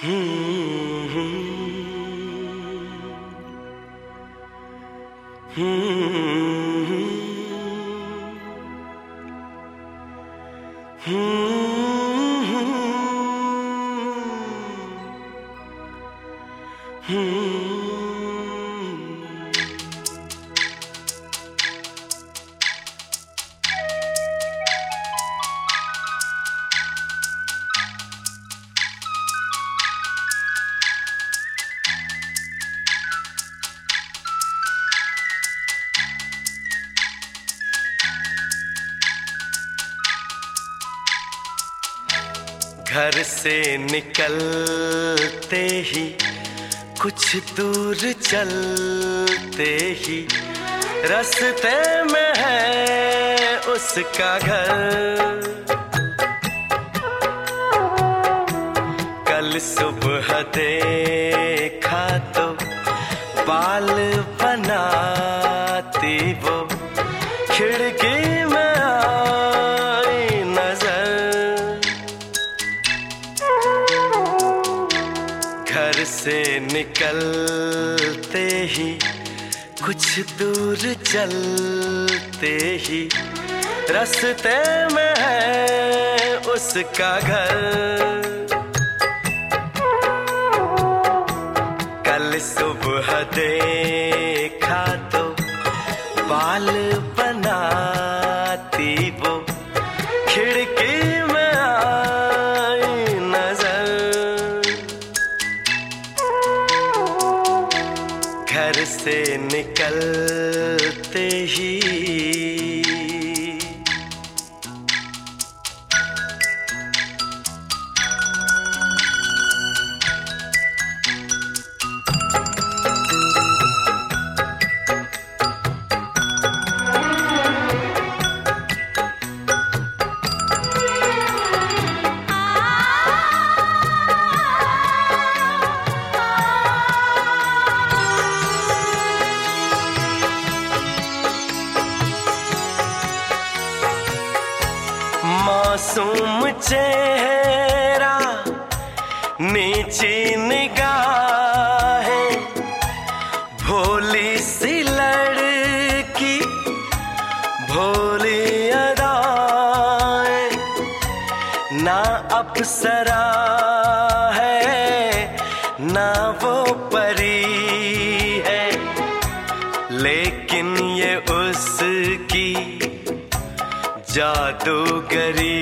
Hmm. घर से निकलते ही, कुछ दूर चलते ही, रास्ते में है उसका घर। कल सुबह देखा तो बाल बनाती वो, खिड़की निकलते ही कुछ दूर चलते ही रास्ते में है उसका घर। कल सुबह देखा घर से निकलते ही नीची निगाहें, भोली सी लड़की, भोली अदाएँ, ना अप्सरा है, ना वो परी है। लेकिन ये उसकी जादूगरी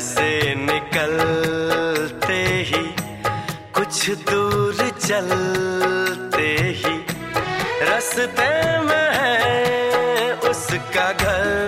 से निकलते ही कुछ दूर चलते ही रास्ते में है उसका घर।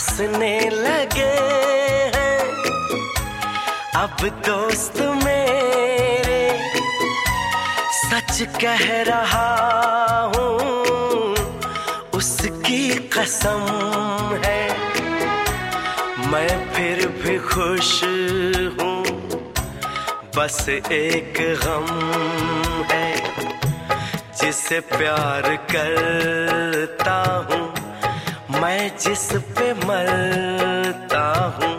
हंसने लगे हैं। अब दोस्त मेरे, सच कह रहा हूँ, उसकी कसम है। मैं फिर भी खुश हूँ, बस एक गम है, जिसे प्यार मैं जिस पे मरता हूँ,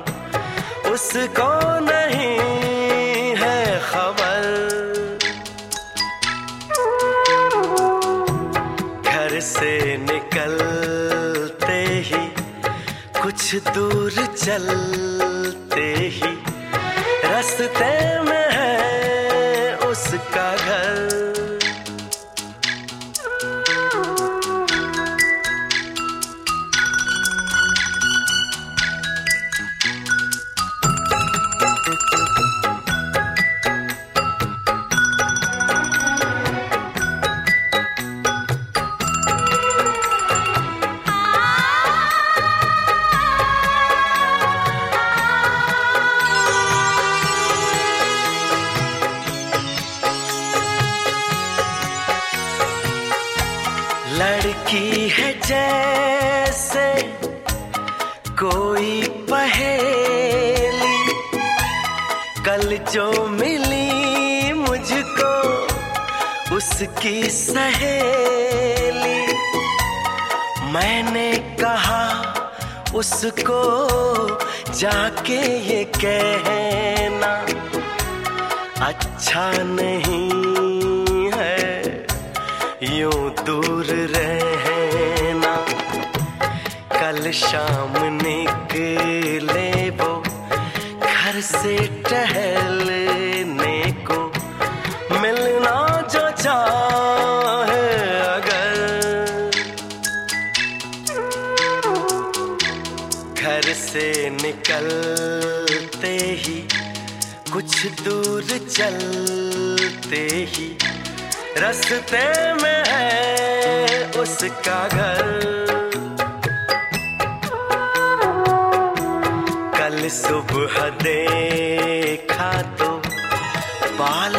उसको नहीं है खबर। घर से निकलते ही, कुछ दूर चलते ही, रास्ते में लड़की है जैसे कोई पहेली। कल जो मिली मुझको उसकी सहेली। मैंने कहा उसको जाके ये कहना अच्छा नहीं। यूँ दूर रहना। कल शाम निकले वो, घर से टहलने को। मिलना जो चाहे अगर। घर से निकलते ही, कुछ दूर चलते ही। रास्ते में है उसका घर। कल सुबह देखा तो बाल